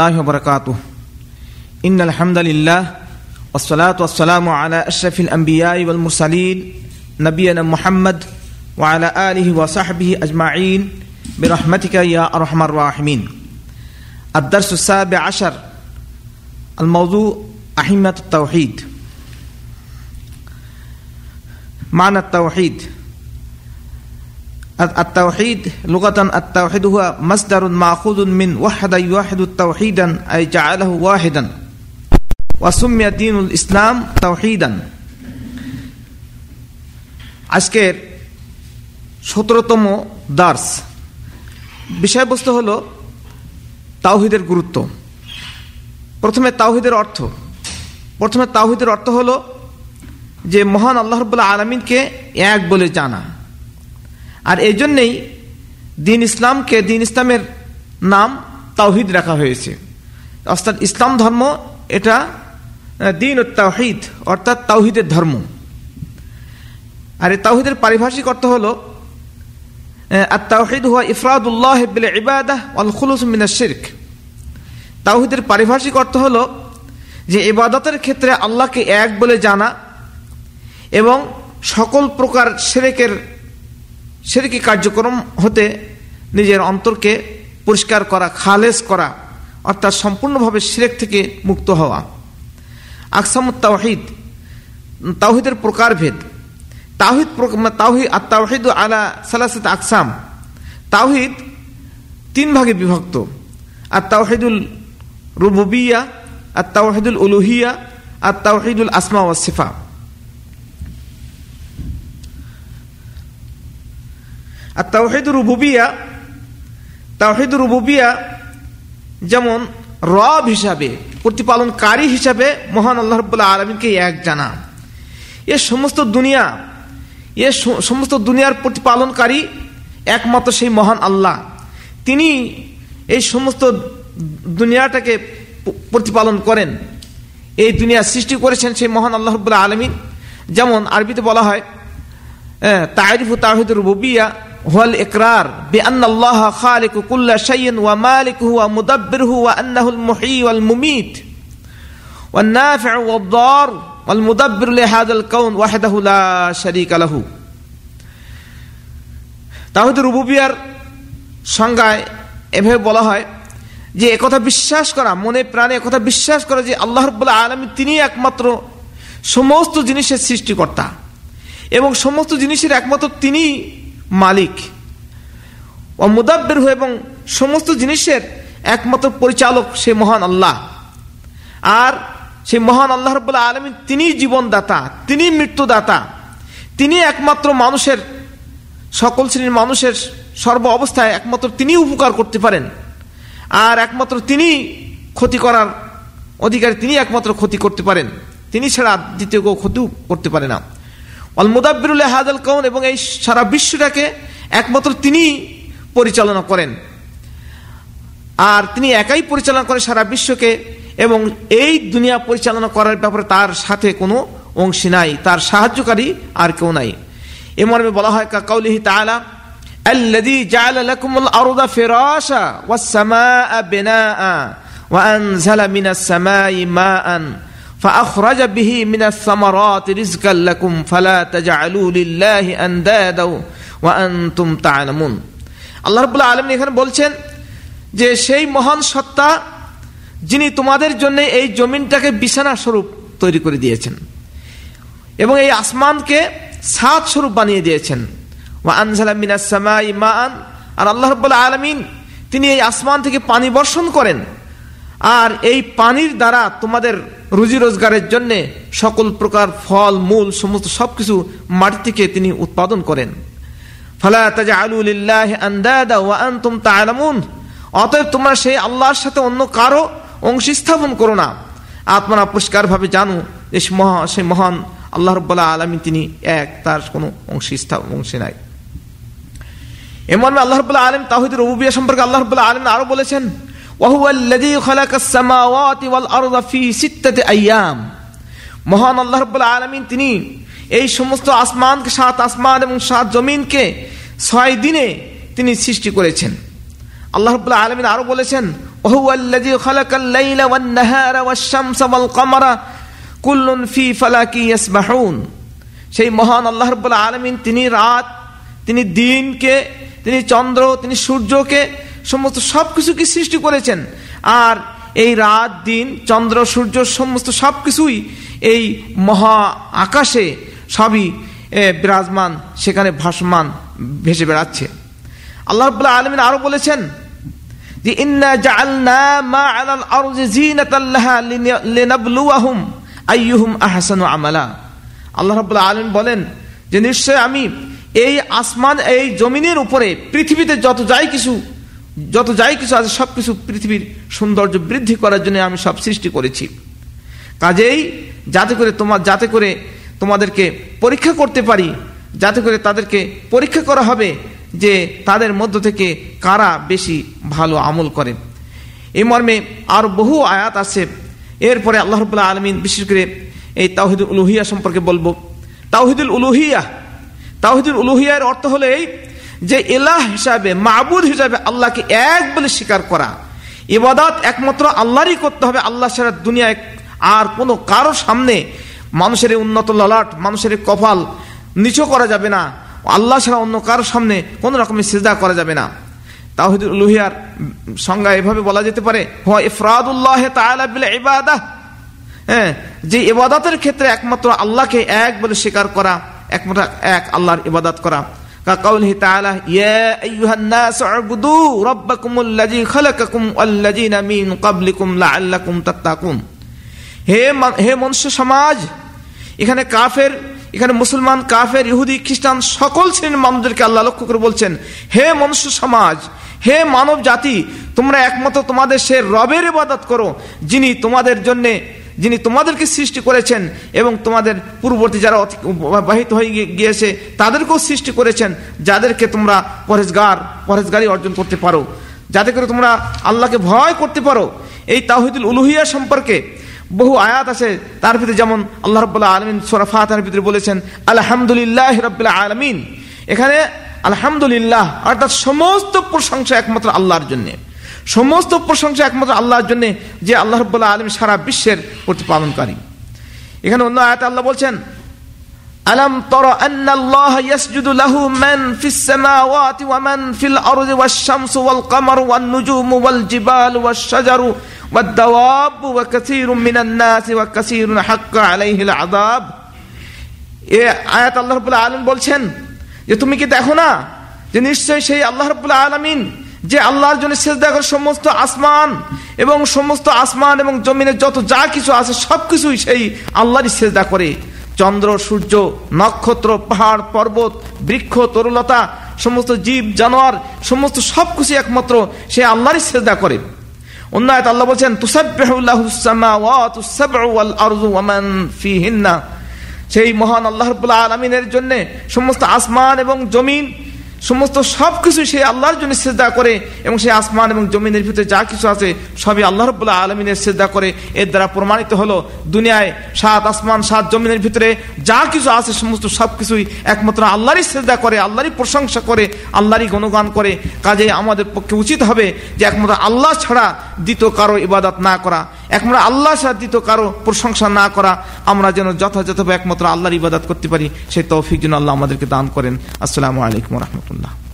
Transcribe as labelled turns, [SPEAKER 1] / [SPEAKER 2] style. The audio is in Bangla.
[SPEAKER 1] الله وبركاته. إن الحمد لله والصلاة والسلام على أشرف الأنبياء والمرسلين نبينا محمد وعلى آله وصحبه أجمعين برحمتك يا أرحم الراحمين. الدرس السابع عشر الموضوع أحمة التوحيد. معنى التوحيد. التوحيد لغة التوحيد هو مصدر مأخوذ من وحد يوحد توحيدا أي جعله واحدا وسمي دين الإسلام توحيدا আজকের সতেরোতম দার্স বিষয়বস্তু হল তাওহিদের গুরুত্ব প্রথমে তাওহিদের অর্থ প্রথমে তাওহিদের অর্থ হল যে মহান আল্লাহ রবুল্লা আলমিনকে এক বলে জানা আর এই জন্যেই দিন ইসলামকে দিন ইসলামের নাম তাওহিদ রাখা হয়েছে। অর্থাৎ ইসলাম ধর্ম এটা দিন ও তাওহিদ, অর্থাৎ তাওহিদের ধর্ম। আর এই তাওহিদের পারিভাষিক অর্থ হল আর তাওহিদ হুয়া ইফরাদুল্লাহ ইবাদাহ আল খুলুস মিনা শির্ক। তাওহিদের পারিভাষিক অর্থ হল যে ইবাদতের ক্ষেত্রে আল্লাহকে এক বলে জানা এবং সকল প্রকার সেরেকের সেরেকি কার্যক্রম হতে নিজের অন্তরকে পরিষ্কার করা খালেস করা, অর্থাৎ সম্পূর্ণভাবে সিরেক থেকে মুক্ত হওয়া। আকসামুত তাওহিদ, তাওহিদের প্রকারভেদ। তাওহিদ তাওহিদ আর তাওহিদ আলা সালাসাত আকসাম। তাওহিদ তিন ভাগে বিভক্ত। আর তাওহিদুল রুবুবিয়া আর তাওহিদুল উলুহিয়া আর তাওহিদুল আসমা ও আর তাওহিদ রুবুবিয়া তাওহিদ রুবুবিয়া যেমন রব হিসাবে, প্রতিপালনকারী হিসাবে মহান আল্লাহ রব্বুল্লাহ আলমীকে এক জানা। এ সমস্ত দুনিয়া, এ সমস্ত দুনিয়ার প্রতিপালনকারী একমাত্র সেই মহান আল্লাহ। তিনি এই সমস্ত দুনিয়াটাকে প্রতিপালন করেন। এই দুনিয়া সৃষ্টি করেছেন সেই মহান আল্লাহ রব্বুল্লাহ আলমিন। যেমন আরবিতে বলা হয় তারিফু তাহিদ রুবিয়া هو الإقرار بأن الله خالق كل شيء ومالكه ومدبره وأنه المحيي والمميت والنافع والضار والمدبر لهذا الكون وحده لا شريك له তাহিদ রুবুবিয়ার সংজ্ঞায় এভাবে বলা হয় যে একথা বিশ্বাস করা মনে প্রাণে একথা বিশ্বাস করা যে আল্লাহ রব্বুল্লাহ আলমী তিনি একমাত্র সমস্ত জিনিসের সৃষ্টিকর্তা এবং সমস্ত জিনিসের একমাত্র তিনি মালিক। ও মুদাব্বের এবং সমস্ত জিনিসের একমাত্র পরিচালক সে মহান আল্লাহ। আর সেই মহান আল্লাহ রব্বুল্লাহ আলমী তিনি জীবনদাতা, তিনি মৃত্যুদাতা। তিনি একমাত্র মানুষের, সকল শ্রেণির মানুষের সর্ব অবস্থায় একমাত্র তিনি উপকার করতে পারেন। আর একমাত্র তিনি ক্ষতি করার অধিকারী তিনি একমাত্র ক্ষতি করতে পারেন। তিনি ছাড়া দ্বিতীয় কেউ ক্ষতিও করতে পারে না। অল মুদাব্বিরুল হাজাল কৌন এবং এই সারা বিশ্বটাকে একমাত্র তিনি পরিচালনা করেন আর তিনি একাই পরিচালনা করেন সারা বিশ্বকে এবং এই দুনিয়া পরিচালনা করার ব্যাপারে তার সাথে কোনো অংশী নাই তার সাহায্যকারী আর কেউ নাই এ মর্মে বলা হয় কাউলিহি তাআলা الذي جعل لكم الأرض فراشا والسماء بناء وأنزل من السماء ماء فأخرج به من الثمرات رزقا لكم فلا تجعلوا لله أندادا وأنتم تعلمون আল্লাহ রবুল্লাহ আলমিন এখানে বলছেন যে সেই মহান সত্তা যিনি তোমাদের জন্য এই জমিনটাকে বিছানা স্বরূপ তৈরি করে দিয়েছেন এবং এই আসমানকে সাত স্বরূপ বানিয়ে দিয়েছেন ওয়া আনজালা মিনাস সামাই মান আর আল্লাহ রব্বুল্লাহ আলমিন তিনি এই আসমান থেকে পানি বর্ষণ করেন আর এই পানির দ্বারা তোমাদের রুজি রোজগারের জন্য সকল প্রকার ফল, মূল, সমস্ত সবকিছু মাটি থেকে তিনি উৎপাদন করেন। ফালা তাজা আলুলিল্লাহ আন্দাদা ওয়া আনতুম তাআলামুন। অতএব তোমরা সেই আল্লাহর সাথে অন্য কারও অংশী স্থাপন করো না। আপনারা পরিষ্কারভাবে জানো যে মহা সেই মহান আল্লাহ রব্বাল্লাহ আলমী তিনি এক, তার কোনো অংশী স্থাপন অংশী নাই। এমন আল্লাহ রব্বাল্লাহ আলম তাহিদ রবুবিয়া সম্পর্কে আল্লাহ রব্বাল্লাহ আলম আরও বলেছেন মহান আল্লাহ রব্বুল আলমিন তিনি এই সমস্ত আসমানকে, সাত আসমান এবং সাত জমিনকে ছয় দিনে তিনি সৃষ্টি করেছেন। আল্লাহ রব্বুল্লাহ আলমিন আরও বলেছেন ওহুয়াল্লাজি খালাকাল্লাইলা ওয়ান নাহারা ওয়াশ শামসা ওয়াল কামারা কুল্লুন ফি ফালাকি ইয়াসবাহুন সেই মহান আল্লাহ রব্বুল্লাহ আলমিন তিনি রাত, তিনি দিনকে, তিনি চন্দ্র, তিনি সূর্যকে সমস্ত সব কিছুকে সৃষ্টি করেছেন। আর এই রাত, দিন, চন্দ্র, সূর্য সমস্ত সব কিছুই এই মহা আকাশে সবই বিরাজমান, সেখানে ভাসমান, ভেসে বেড়াচ্ছে। আল্লাহ রব্বুল্লাহ আলমিন আরও বলেছেন যে, ইন্না জাআলনা মা আলাল আরজি জিনাতাল লাহা লিনাবলুয়াহুম আইয়ুহুম আহসানু আমালা। আল্লাহ রাব্বুল আলামিন বলেন যে, নিশ্চয় আমি এই আসমান, এই জমিনের উপরে পৃথিবীতে যত যাই কিছু যত যাই কিছু আছে, সব কিছু পৃথিবীর সৌন্দর্য বৃদ্ধি করার জন্য আমি সব সৃষ্টি করেছি। কাজেই যাতে করে তোমার যাতে করে তোমাদেরকে পরীক্ষা করতে পারি, যাতে করে তাদেরকে পরীক্ষা করা হবে যে তাদের মধ্য থেকে কারা বেশি ভালো আমল করে। এই মর্মে আর বহু আয়াত আছে। এরপরে আল্লাহ রবুল্লাহ আলমিন বিশেষ করে এই তাহিদুল উলুহিয়া সম্পর্কে বলব। তাহিদুল উলুহিয়া তাহিদুল উলুহিয়ার অর্থ হলো এই যে এলাহ হিসাবে, মাবুদ হিসাবে আল্লাহকে এক বলে স্বীকার করা। ইবাদত একমাত্র আল্লাহরই করতে হবে, আল্লাহ ছাড়া দুনিয়ায় আর কোনো কারও সামনে মানুষের উন্নত ললাট, মানুষের কপাল নিচু করা যাবে না, আল্লাহ ছাড়া অন্য কারোর সামনে কোন রকমের সিজদা করা যাবে না। তাহিদুল উলুহিয়ার সংজ্ঞা এভাবে বলা যেতে পারে হ্যাঁ যে ইবাদতের ক্ষেত্রে একমাত্র আল্লাহকে এক বলে স্বীকার করা, একমাত্র এক আল্লাহর ইবাদত করা। كقوله تعالى يا أيها الناس اعبدوا ربكم الذي خلقكم والذين من قبلكم لعلكم تتقون হে হে মনুষ্য সমাজ এখানে কাফের এখানে মুসলমান কাফের ইহুদি খ্রিস্টান সকল শ্রেণীর মানুষদেরকে আল্লাহ লক্ষ্য করে বলছেন হে মনুষ্য সমাজ হে মানব জাতি তোমরা একমাত্র তোমাদের সে রবের ইবাদত করো যিনি তোমাদের জন্যে যিনি তোমাদেরকে সৃষ্টি করেছেন এবং তোমাদের পূর্ববর্তী যারা বাহিত হয়ে গিয়েছে, তাদেরকেও সৃষ্টি করেছেন যাদেরকে তোমরা পরেজগার পরেজগারি অর্জন করতে পারো। যাতে করে তোমরা আল্লাহকে ভয় করতে পারো। এই তাহিদুল উলুহিয়া সম্পর্কে বহু আয়াত আছে। তার ভিতরে যেমন আল্লাহ রবাহ আলমিন সোরাফা তার ভিতরে বলেছেন, আলহামদুলিল্লাহ রবাহ আলমিন। এখানে আলহামদুলিল্লাহ অর্থাৎ সমস্ত প্রশংসা একমাত্র আল্লাহর জন্যে। সমস্ত প্রশংসা একমাত্র আল্লাহর জন্য যে আল্লাহ রব্বুল্লাহ আলম সারা বিশ্বের প্রতিপালনকারী এখানে অন্য আয়াত আল্লাহ বলছেন, আলম তর আন্নাল্লাহ ইয়াসজুদু লাহু মান ফিস সামাওয়াতি ওয়া মান ফিল আরদি ওয়াল ওয়ান ওয়াল শাজারু ওয়াদ ওয়া কাসীরুম মিনান ওয়া কাসীরুন হাক্কা আলাইহিল আযাব। এ আয়াত আল্লাহ রাব্বুল আলামিন বলছেন, যে তুমি কি দেখো না যে নিশ্চয়ই সেই আল্লাহ রাব্বুল আলামিন যে আল্লাহর জন্য সেজদা করে সমস্ত আসমান এবং সমস্ত আসমান এবং জমিনের যত যা কিছু আছে সবকিছুই সেই আল্লাহরই সেজদা করে। চন্দ্র, সূর্য, নক্ষত্র, পাহাড়, পর্বত, বৃক্ষ, তরুলতা, সমস্ত জীব, জানোয়ার, সমস্ত সব সবকিছু একমাত্র সে আল্লাহরই সেজদা করে। অন্য আয়াত আল্লাহ বলছেন সেই মহান আল্লাহ আলমিনের জন্য সমস্ত আসমান এবং জমিন সমস্ত সব কিছু সে আল্লাহর জন্য শ্রদ্ধা করে এবং সে আসমান এবং জমিনের ভিতরে যা কিছু আছে সবই আল্লাহ রবুল্লাহ আলমিনের শ্রদ্ধা করে। এর দ্বারা প্রমাণিত হলো, দুনিয়ায় সাত আসমান, সাত জমিনের ভিতরে যা কিছু আছে সমস্ত সব কিছুই একমাত্র আল্লাহরই শ্রদ্ধা করে, আল্লাহরই প্রশংসা করে, আল্লাহরই গণগান করে। কাজে আমাদের পক্ষে উচিত হবে যে একমাত্র আল্লাহ ছাড়া দ্বিতীয় কারও ইবাদত না করা, একমাত্র আল্লাহ ছাড়া দ্বিতীয় কারও প্রশংসা না করা। আমরা যেন যথাযথভাবে একমাত্র আল্লাহর ইবাদত করতে পারি, সেই তৌফিক যেন আল্লাহ আমাদেরকে দান করেন। আসসালামু আলাইকুম 나?